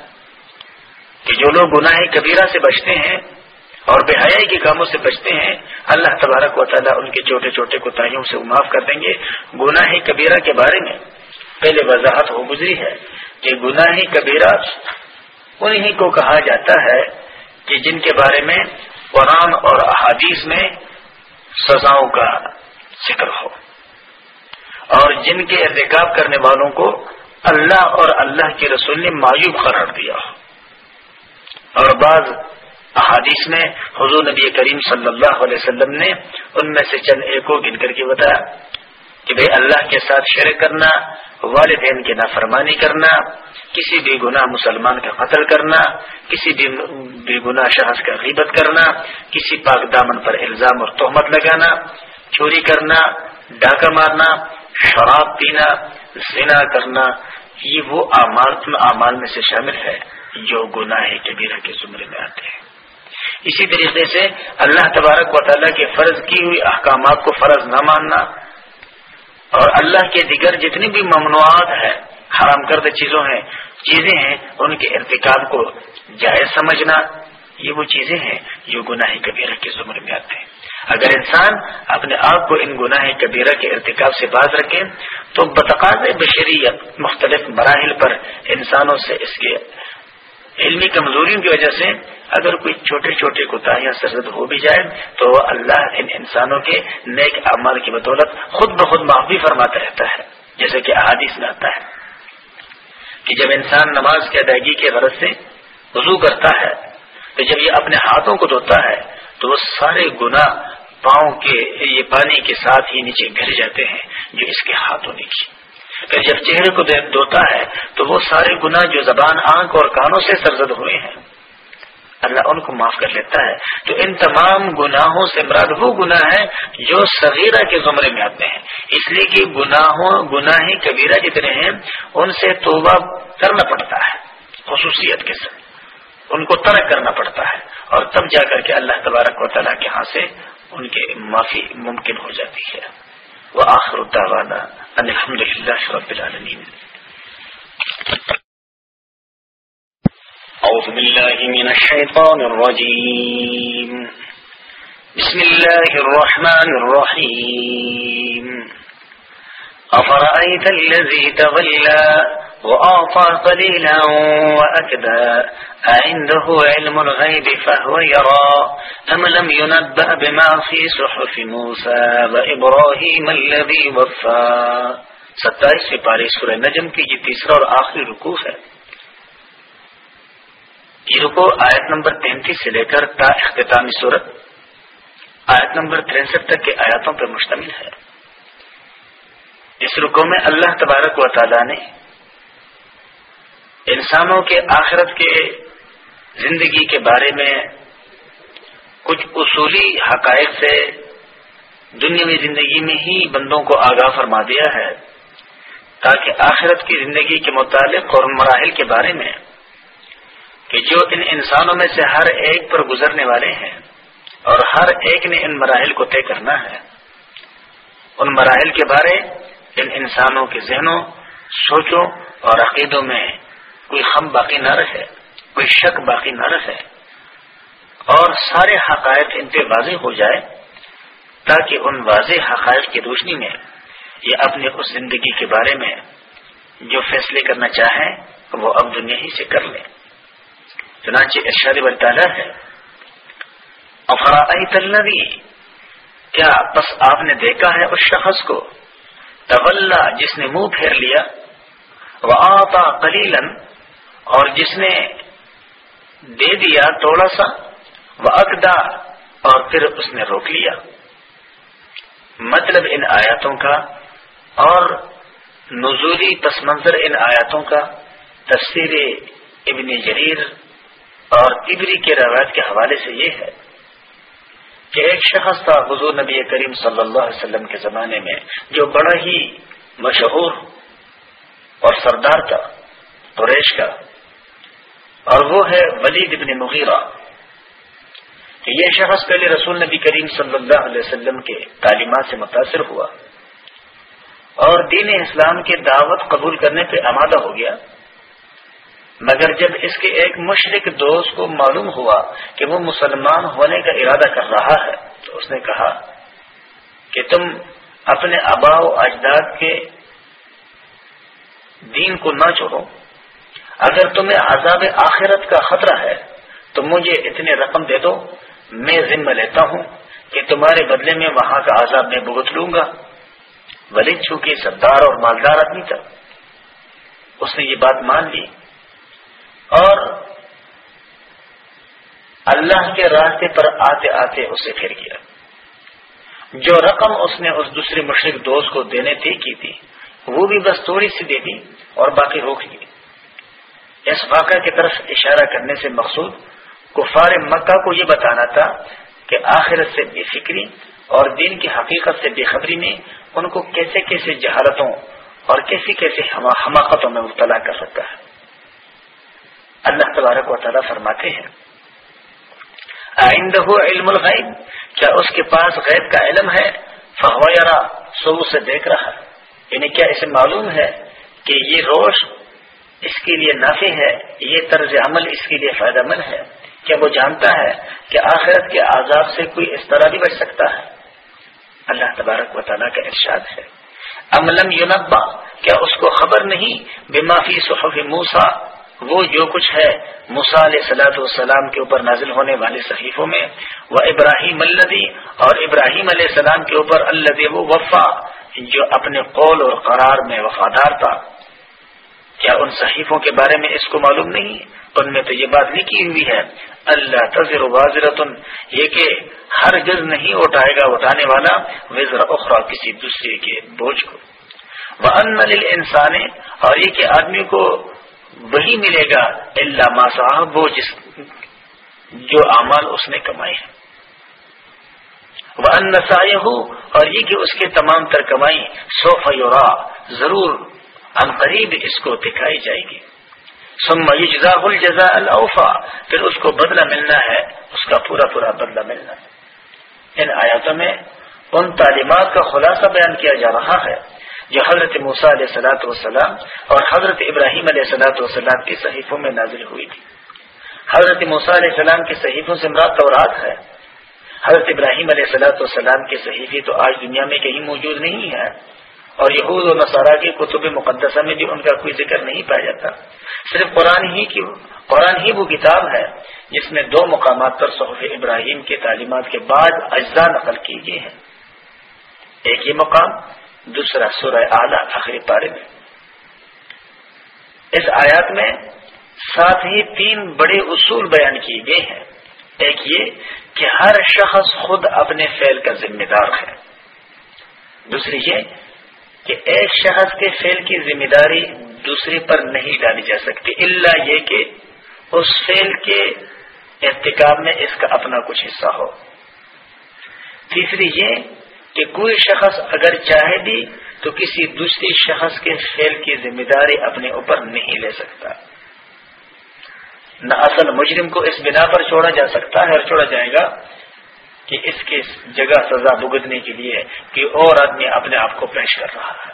[SPEAKER 1] کہ جو لوگ گناہ کبیرہ سے بچتے ہیں اور بے حیائی کے کاموں سے بچتے ہیں۔ اللہ تبارک و تعالیٰ ان کے چھوٹے چھوٹے کوتاہیوں سے معاف کر دیں گے۔ گناہ کبیرہ کے بارے میں پہلے وضاحت ہو گزری ہے کہ گناہ کبیرہ انہی کو کہا جاتا ہے کہ جن کے بارے میں قرآن اور احادیث میں سزاؤں کا ذکر ہو۔ اور جن کے ارتکاب کرنے والوں کو اللہ اور اللہ کے رسول نے معیوب قرار دیا ہو۔ اور بعض احادیث میں حضور نبی کریم صلی اللہ علیہ وسلم نے ان میں سے چند ایک کو گن کر کے بتایا کہ بھائی اللہ کے ساتھ شرک کرنا، والدین کی نافرمانی کرنا، کسی بھی گناہ مسلمان کا قتل کرنا، کسی بھی بے گناہ شخص کا غیبت کرنا، کسی پاک دامن پر الزام اور تہمت لگانا، چوری کرنا، ڈاکہ مارنا، شراب پینا، زنا کرنا، یہ وہ اعمال میں سے شامل ہے جو گناہ کبیرہ کے زمرے میں آتے ہیں۔ اسی طریقے سے اللہ تبارک و تعالیٰ کے فرض کی ہوئی احکامات کو فرض نہ ماننا اور اللہ کے دیگر جتنی بھی ممنوعات ہیں، حرام کردہ چیزوں ہیں، چیزیں ہیں، ان کے ارتکاب کو جائز سمجھنا، یہ وہ چیزیں ہیں جو گناہ کبیرہ کے زمر میں آتے ہیں۔ اگر انسان اپنے آپ کو ان گناہ کبیرہ کے ارتکاب سے باز رکھے، تو بتقاض بشریت مختلف مراحل پر انسانوں سے اس کے علمی کمزوریوں کی وجہ سے اگر کوئی چھوٹے چھوٹے کوتاہیاں سرزد ہو بھی جائے تو اللہ ان انسانوں کے نیک اعمال کی بدولت خود بخود معافی فرماتا رہتا ہے، جیسے کہ احادیث میں آتا ہے کہ جب انسان نماز کی ادائیگی کے غرض سے وضو کرتا ہے، تو جب یہ اپنے ہاتھوں کو دھوتا ہے، تو وہ سارے گنا پاؤں کے، یہ پانی کے ساتھ ہی نیچے گر جاتے ہیں جو اس کے ہاتھوں نے کی پھر جب چہرے کو دھوتا ہے تو وہ سارے گنا جو زبان، آنکھ اور کانوں سے سرزد ہوئے ہیں۔ اللہ ان کو معاف کر لیتا ہے۔ تو ان تمام گناہوں سے مراد وہ گناہ ہے جو صغیرہ کے زمرے میں آتے ہیں۔ اس لیے کہ گناہوں گناہ کبیرہ جتنے ہیں، ان سے توبہ کرنا پڑتا ہے، خصوصیت کے ساتھ۔ ان کو ترک کرنا پڑتا ہے اور تب جا کر کے اللہ تبارک و تعالیٰ کے ہاں سے ان کے معافی ممکن ہو جاتی ہے۔ وآخر دعوانا آخر الحمد لله رب العالمين.
[SPEAKER 2] أعوذ بالله من الشيطان الرجيم. بسم الله الرحمن الرحيم. أفرأيت الذي تغلى وأعطى قليلا وأكدى؟ أعنده علم الغيب فهو يرى. أم لم ينبأ بما في صحف موسى وإبراهيم الذي وفى؟ ستائیس سے پارے سورہ نجم کی یہ تیسرا اور آخری رکوع ہے. یہ رکو آیت نمبر تینتیس سے لے کر تا اختتامی صورت آیت نمبر تریسٹھ تک کے آیاتوں پر مشتمل ہے. اس رکو میں اللہ تبارک و تعالی نے انسانوں کے آخرت کے زندگی کے بارے میں کچھ اصولی حقائق سے دنیا زندگی میں ہی بندوں کو آگاہ فرما دیا ہے تاکہ آخرت کی زندگی کے متعلق اور مراحل کے بارے میں کہ جو ان انسانوں میں سے ہر ایک پر گزرنے والے ہیں اور ہر ایک نے ان مراحل کو طے کرنا ہے۔ ان مراحل کے بارے ان انسانوں کے ذہنوں، سوچوں اور عقیدوں میں کوئی خم باقی نہ رہے، کوئی شک باقی نہ رہے اور سارے حقائق ان پہ واضح ہو جائے تاکہ ان واضح حقائق کی روشنی میں یہ اپنے اس زندگی کے بارے میں جو فیصلے کرنا چاہیں، وہ اب دنیا ہی سے کر لیں۔
[SPEAKER 1] چنانچہ ارشاد برطالہ ہے افرا کیا بس آپ نے دیکھا ہے اس شخص کو؟ طول جس نے منہ پھیر لیا وہ آتا کلیلن اور جس نے دے دیا تھوڑا سا وہ اقدا اور پھر اس نے روک لیا۔ مطلب ان آیاتوں کا، اور نزولی پس منظر ان آیاتوں کا، تفسیر ابن جریر اور ابری کے روایت کے حوالے سے یہ ہے۔ کہ ایک شخص تھا حضور نبی کریم صلی اللہ علیہ وسلم کے زمانے میں جو بڑا ہی مشہور اور سردار تھا، قریش کا۔ اور وہ ہے ولید ابن مغیرہ۔ کہ یہ شخص پہلے رسول نبی کریم صلی اللہ علیہ وسلم کے تعلیمات سے متاثر ہوا اور دین اسلام کی دعوت قبول کرنے پہ آمادہ ہو گیا۔ مگر جب اس کے ایک مشرق دوست کو معلوم ہوا کہ وہ مسلمان ہونے کا ارادہ کر رہا ہے، تو اس نے کہا کہ تم اپنے آبا و اجداد کے دین کو نہ چھوڑو۔ اگر تمہیں عذاب آخرت کا خطرہ ہے، تو مجھے اتنے رقم دے دو، میں ذمہ لیتا ہوں کہ تمہارے بدلے میں وہاں کا عذاب میں بھگت لوں گا۔ ولی چونکہ سردار اور مالدار آدمی تھا، اس نے یہ بات مان لی۔ اور اللہ کے راستے پر آتے آتے اسے پھر گیا جو رقم اس نے اس دوسرے مشرق دوست کو دینے تھی کی تھی، وہ بھی بس تھوڑی سی دے دی اور باقی روک لی اس واقعہ کی طرف اشارہ کرنے سے مقصود کفار مکہ کو یہ بتانا تھا کہ آخرت سے بے فکری اور دین کی حقیقت سے بے خبری میں ان کو کیسے کیسے جہالتوں اور کیسی کیسے حماقتوں میں مبتلا کر سکتا ہے۔ اللہ تبارک و تعالیٰ فرماتے ہیں۔ آئندہ علم الغیب، کیا اس کے پاس غیب کا علم ہے؟ فہو سو اسے دیکھ رہا۔ یعنی کیا اسے معلوم ہے کہ یہ روش اس کے لیے نافع ہے؟ یہ طرز عمل اس کے لیے فائدہ مند ہے؟ کیا وہ جانتا ہے کہ آخرت کے عذاب سے کوئی اس طرح بھی بچ سکتا ہے؟ اللہ تبارک و تعالیٰ کا ارشاد ہے۔ املم یونبا کیا اس کو خبر نہیں؟ بے معافی صحف موسا وہ جو کچھ ہے علیہ سلاۃ والسلام کے اوپر نازل ہونے والے صحیفوں میں وہ ابراہیم الدی اور ابراہیم علیہ السلام کے اوپر اللہ وہ وفا، جو اپنے قول اور قرار میں وفادار تھا۔ کیا ان صحیفوں کے بارے میں اس کو معلوم نہیں؟ ان میں تو یہ بات لکھی ہوئی ہے، اللہ تذر واضرت یہ کہ ہر جز نہیں اٹھائے گا اٹھانے والا وزر اخرا کسی دوسرے کے بوجھ کو۔ وہ ان انسان اور یہ کہ آدمی کو وہی ملے گا اللہ ما صاحب، وہ جس جو اعمال اس نے کمائے ہیں۔ وہ ان ہو اور یہ کہ اس کے تمام تر کمائی سو فیورا ضرور ان قریب اس کو دکھائی جائے گی۔ سم یجزا الجزا الفا پھر اس کو بدلہ ملنا ہے، اس کا پورا پورا بدلہ ملنا۔ ہے ان آیاتوں میں ان تعلیمات کا خلاصہ بیان کیا جا رہا ہے۔ جو حضرت موسیٰ علیہ سلاۃ والسلام اور حضرت ابراہیم علیہ سلاۃ والسلام کی صحیفوں میں نازل ہوئی تھی۔ حضرت موسیٰ علیہ السلام کی صحیفوں سے مراد تورات ہے۔ حضرت ابراہیم علیہ سلاۃ والسلام کی صحیفی تو آج دنیا میں کہیں موجود نہیں ہے۔ اور یہود و نصارہ کی کتب مقدسہ میں بھی ان کا کوئی ذکر نہیں پایا جاتا۔ صرف قرآن ہی کی قرآن ہی وہ کتاب ہے جس میں دو مقامات پر صحف ابراہیم کے تعلیمات کے بعد اجزاء نقل کی گئی ہیں۔ ایک یہ مقام دوسرا سورہ اعلی آخری پارے میں۔ اس آیات میں ساتھ ہی تین بڑے اصول بیان کیے گئے ہیں۔ ایک یہ کہ ہر شخص خود اپنے فعل کا ذمہ دار ہے۔ دوسری یہ کہ ایک شخص کے فعل کی ذمہ داری دوسرے پر نہیں ڈالی جا سکتی۔ اللہ یہ کہ اس فعل کے ارتکاب میں اس کا اپنا کچھ حصہ ہو۔ تیسری یہ کہ کوئی شخص اگر چاہے بھی تو کسی دوسری شخص کے فیل کی ذمہ داری اپنے اوپر نہیں لے سکتا۔ نہ اصل مجرم کو اس بنا پر چھوڑا جا سکتا ہے اور چھوڑا جائے گا کہ اس کی جگہ سزا بگتنے کے لیے کہ اور آدمی اپنے آپ کو پیش کر رہا ہے۔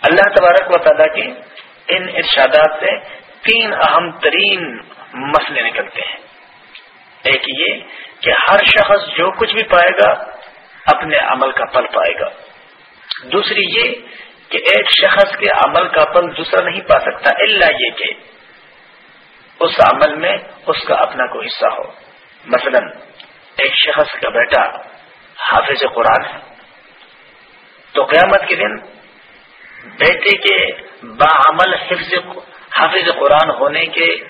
[SPEAKER 1] اللہ تبارک و تعالیٰ کے ان ارشادات سے تین اہم ترین مسئلے نکلتے ہیں۔ ایک یہ کہ ہر شخص جو کچھ بھی پائے گا، اپنے عمل کا پل پائے گا۔ دوسری یہ کہ ایک شخص کے عمل کا پل دوسرا نہیں پا سکتا اللہ یہ کہ اس عمل میں اس کا اپنا کوئی حصہ ہو۔ مثلا، ایک شخص کا بیٹا حافظ قرآن ہے۔ تو قیامت کے دن بیٹے کے باعمل حفظ حافظ قرآن ہونے کے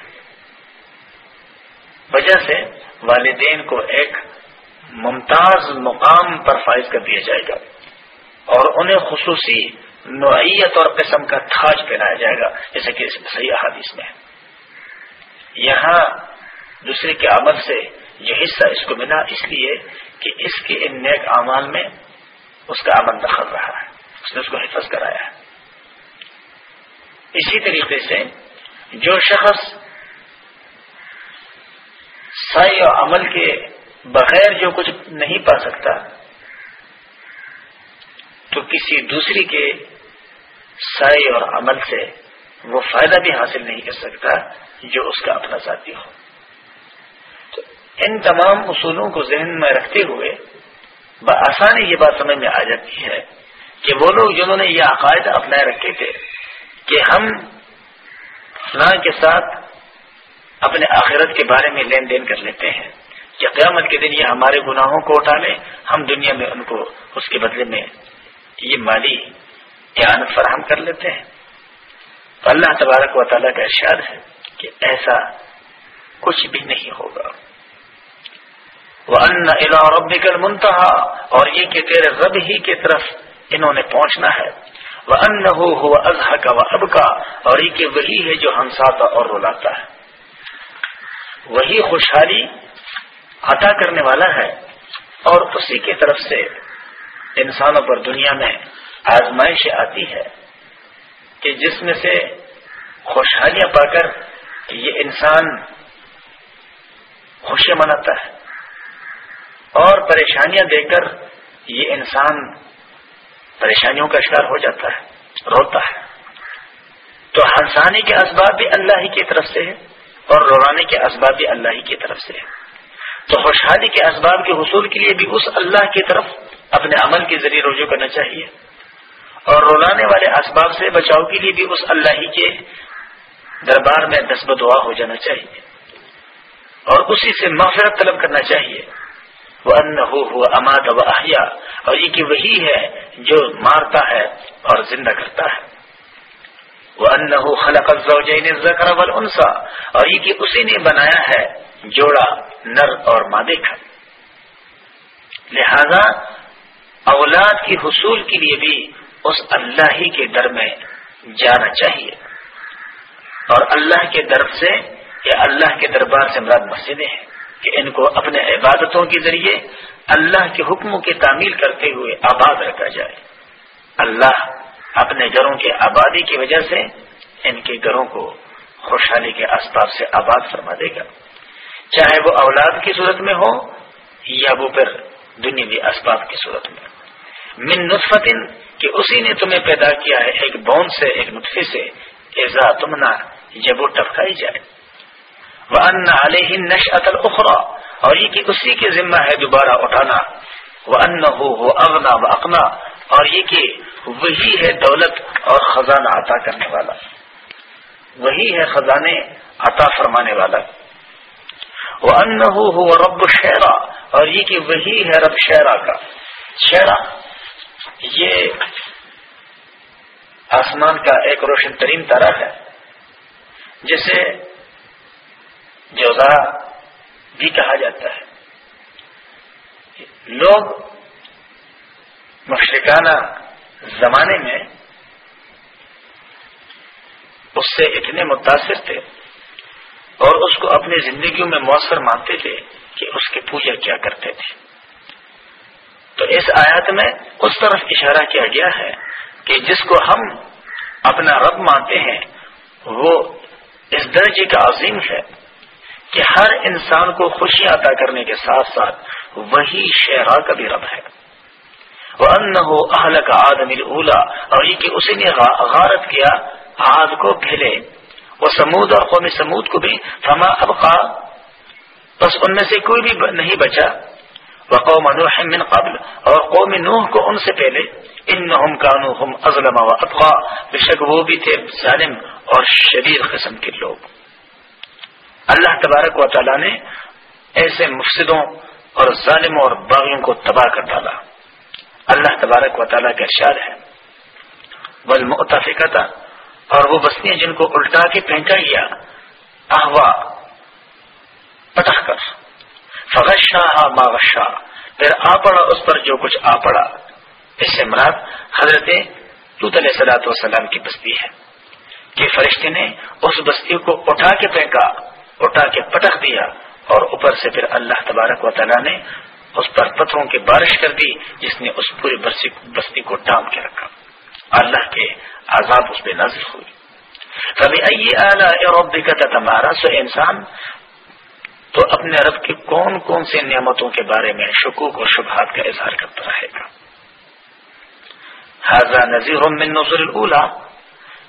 [SPEAKER 1] وجہ سے والدین کو ایک ممتاز مقام پر فائز کر دیا جائے گا اور انہیں خصوصی نوعیت اور قسم کا تھاج پہنایا جائے گا، جیسے کہ صحیح احادیث میں۔ یہاں دوسرے کے عمل سے یہ حصہ اس کو ملا، اس لیے کہ اس کے ان نیک اعمال میں اس کا عمل دخل رہا ہے، اس نے اس کو حفظ کرایا ہے۔ اسی طریقے سے جو شخص سائی اور عمل کے بغیر جو کچھ نہیں پا سکتا، تو کسی دوسری کے سائے اور عمل سے وہ فائدہ بھی حاصل نہیں کر سکتا جو اس کا اپنا ذاتی ہو۔ تو ان تمام اصولوں کو ذہن میں رکھتے ہوئے بآسانی یہ بات سمجھ میں آ جاتی ہے کہ وہ لوگ جنہوں نے یہ عقائد اپنائے رکھے تھے کہ ہم فلاں کے ساتھ اپنے آخرت کے بارے میں لین دین کر لیتے ہیں۔ کہ قیامت کے دن یہ ہمارے گناہوں کو اٹھا لیں ہم دنیا میں ان کو اس کے بدلے میں یہ مالی اعانت فراہم کر لیتے ہیں۔ تو اللہ تبارک و تعالیٰ کا ارشاد ہے کہ ایسا کچھ بھی نہیں ہوگا۔ وہ ان رب منتہا اور یہ کہ تیرے رب ہی کی طرف انہوں نے پہنچنا ہے۔ وہ ان ہو ازہ کا وہ اب کا اور یہ کہ وہی ہے جو ہنساتا اور رلاتا ہے۔ وہی خوشحالی عطا کرنے والا ہے اور اسی کی طرف سے انسانوں پر دنیا میں آزمائش آتی ہے کہ جس میں سے خوشحالیاں پا کر یہ انسان خوشی مناتا ہے اور پریشانیاں دے کر یہ انسان پریشانیوں کا شکار ہو جاتا ہے، روتا ہے۔ تو ہنسانے کے اسباب بھی اللہ ہی کی طرف سے ہے اور رولانے کے اسباب بھی اللہ ہی کی طرف سے تو خوشحالی کے اسباب کے حصول کے لیے بھی اس اللہ کی طرف اپنے عمل کے ذریعے رجوع کرنا چاہیے۔ اور رولانے والے اسباب سے بچاؤ کے لیے بھی اس اللہ ہی کے دربار میں دسب دعا ہو جانا چاہیے۔ اور اسی سے مغفرت طلب کرنا چاہیے۔ وہ ان ہو اماد و احیا اور یہ کہ وہی ہے جو مارتا ہے اور زندہ کرتا ہے۔ وہ ان خلق الزوجین الذکر والانثى اور یہ کہ اسی نے بنایا ہے جوڑا، نر اور مادے کا۔ لہذا اولاد کی حصول کے لیے بھی اس اللہ ہی کے در میں جانا چاہیے۔ اور اللہ کے در سے یا اللہ کے دربار سے مراد مسجدیں ہیں کہ ان کو اپنے عبادتوں کے ذریعے اللہ کے حکموں کی تعمیل کرتے ہوئے آباد رکھا جائے۔ اللہ اپنے گھروں کے آبادی کی وجہ سے ان کے گھروں کو خوشحالی کے اسباب سے آباد فرما دے گا۔ چاہے وہ اولاد کی صورت میں ہو یا وہ پھر دنیاوی اسباب کی صورت میں۔ من نطفتن کہ اسی نے تمہیں پیدا کیا ہے، ایک بون سے، ایک نطفے سے۔ ایزا تمنا، جب وہ ٹپکائی جائے۔ وہ ان علیہ نش اطل اخرا اور یہ کہ اسی کے ذمہ ہے دوبارہ اٹھانا۔ وہ ان ہو وہ اغنا و اقنا اور یہ کہ وہی ہے دولت اور خزانہ عطا کرنے والا۔ وہی ہے خزانے عطا فرمانے والا۔ وہ ان ہو رب شہرا اور یہ کہ وہی ہے رب شہرا کا۔ شہرا یہ آسمان کا ایک روشن ترین تارا ہے، جسے جوزا بھی کہا جاتا ہے۔ لوگ مشرقانہ زمانے میں اس سے اتنے متاثر تھے اور اس کو اپنی زندگیوں میں مؤثر مانتے تھے کہ اس کی پوجا کیا کرتے تھے۔ تو اس آیات میں اس طرف اشارہ کیا گیا ہے کہ جس کو ہم اپنا رب مانتے ہیں، وہ اس درجے کا عظیم ہے کہ ہر انسان کو خوشی عطا کرنے کے ساتھ ساتھ وہی شہرا کا بھی رب ہے۔ وہ ان ہو اہل کا آدم اولا اور یہ کہ اسی نے غارت کیا، آد کو پھیلے وہ سمود اور قومی سمود کو بھی فما اب بس ان میں سے کوئی بھی نہیں بچا۔ وقوم نوح من قبل۔ اور قوم نوح کو ان سے پہلے۔ ان کانو ہم ازلم و بے شک وہ بھی تھے ظالم اور شدید قسم کے لوگ۔ اللہ تبارک و تعالیٰ نے ایسے مفسدوں اور ظالموں اور باغیوں کو تباہ کر ڈالا۔ اللہ تبارک و تعالیٰ کا ارشاد ہے۔ بل اور وہ بستیاں جن کو الٹا کے پھینکا گیا آہوا پٹخ کر فغشا ماغشا پھر آ پڑا اس پر جو کچھ آ پڑا۔ اس سے مراد حضرت علیہ سلاۃ وسلام کی بستی ہے۔ کہ فرشتے نے اس بستی کو اٹھا کے پھینکا، اٹھا کے پٹخ دیا، اور اوپر سے پھر اللہ تبارک و تعالیٰ نے اس پر پتھروں کی بارش کر دی، جس نے اس پوری بستی کو ڈام کے رکھا۔ اللہ کے عذاب اس پہ نازل ہوئی۔ کبھی آئیے اعلیٰ کا تمہارا سو انسان تو اپنے رب کی کون کون سی نعمتوں کے بارے میں شکوک اور شبہات کا اظہار کرتا رہے گا؟ حاضہ نذیر من نظر الا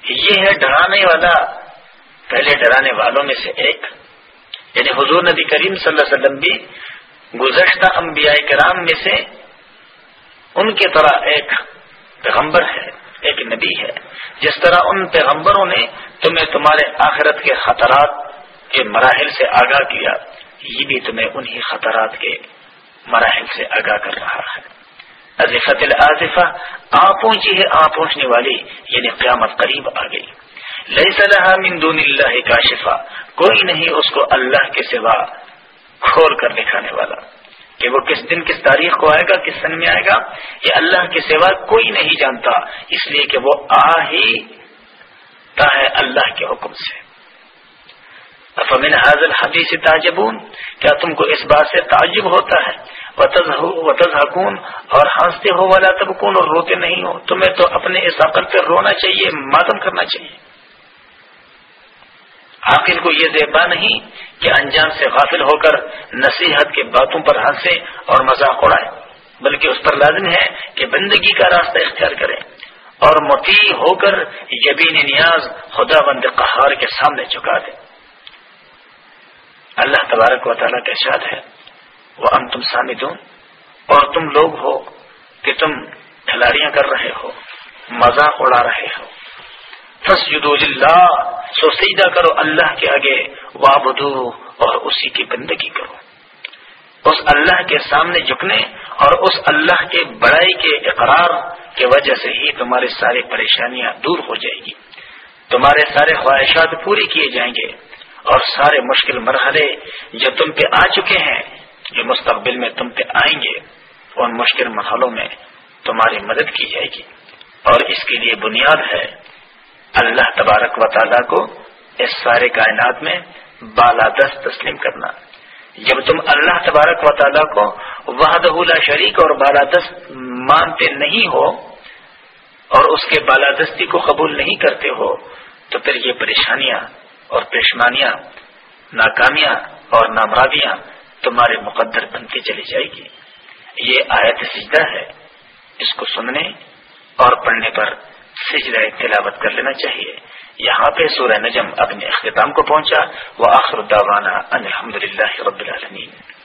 [SPEAKER 1] یہ ہے ڈرانے والا، پہلے ڈرانے والوں میں سے ایک۔ یعنی حضور نبی کریم صلی اللہ علیہ وسلم بھی گزشتہ انبیاء کرام میں سے ان کے طرح ایک پیغمبر ہے، ایک نبی ہے۔ جس طرح ان پیغمبروں نے تمہیں تمہارے آخرت کے خطرات کے مراحل سے آگاہ کیا، یہ بھی تمہیں انہی خطرات کے مراحل سے آگاہ کر رہا ہے۔ عظفت العظفہ آ پہنچی ہے آ پہنچنے والی یعنی قیامت قریب آ گئی۔ لئی صلاح من دون اللہ کا شفا کوئی نہیں اس کو اللہ کے سوا کھول کر دکھانے والا کہ وہ کس دن کس تاریخ کو آئے گا، کس سن میں آئے گا؟ یہ اللہ کے سوا کوئی نہیں جانتا، اس لیے کہ وہ آ ہی تا ہے اللہ کے حکم سے۔ افمن حاضل حدیث تعجبون؟ کیا تم کو اس بات سے تعجب ہوتا ہے؟ وطز حکون اور ہنستے ہو والا تبکون اور روتے نہیں ہو۔ تمہیں تو اپنے اس عقل پہ رونا چاہیے، ماتم کرنا چاہیے۔ عاقل کو یہ زیبا نہیں کہ انجام سے غافل ہو کر نصیحت کے باتوں پر ہنسے اور مذاق اڑائے، بلکہ اس پر لازم ہے کہ بندگی کا راستہ اختیار کرے اور متی ہو کر یبین نیاز خدا بند قہار کے سامنے چکا دے۔ اللہ تبارک و تعالیٰ کا ارشاد ہے وہ ام تم سامدون، اور تم لوگ ہو کہ تم کھلاڑیاں کر رہے ہو، مذاق اڑا رہے ہو۔ سو سیدہ کرو اللہ کے آگے وابدو اور اسی کی بندگی کرو۔ اس اللہ کے سامنے جھکنے اور اس اللہ کے بڑائی کے اقرار کی وجہ سے ہی تمہاری ساری پریشانیاں دور ہو جائے گی۔ تمہارے سارے خواہشات پوری کیے جائیں گے۔ اور سارے مشکل مرحلے جو تم پہ آ چکے ہیں، جو مستقبل میں تم پہ آئیں گے، ان مشکل مرحلوں میں تمہاری مدد کی جائے گی۔ اور اس کے لیے بنیاد ہے اللہ تبارک و تعالیٰ کو اس سارے کائنات میں بالادست تسلیم کرنا۔ جب تم اللہ تبارک و تعالیٰ کو وحدہ شریک اور بالادست مانتے نہیں ہو اور اس کے بالادستی کو قبول نہیں کرتے ہو، تو پھر یہ پریشانیاں اور پیشمانیاں ناکامیاں اور نامرادیاں تمہارے مقدر بنتی چلی جائے گی۔ یہ آیت سجدہ ہے۔ اس کو سننے اور پڑھنے پر سجدہ تلاوت کر لینا چاہیے۔ یہاں پہ سورہ نجم اپنے اختتام کو پہنچا۔ وہ آخر الداوانہ الحمد للہ رب العالمین۔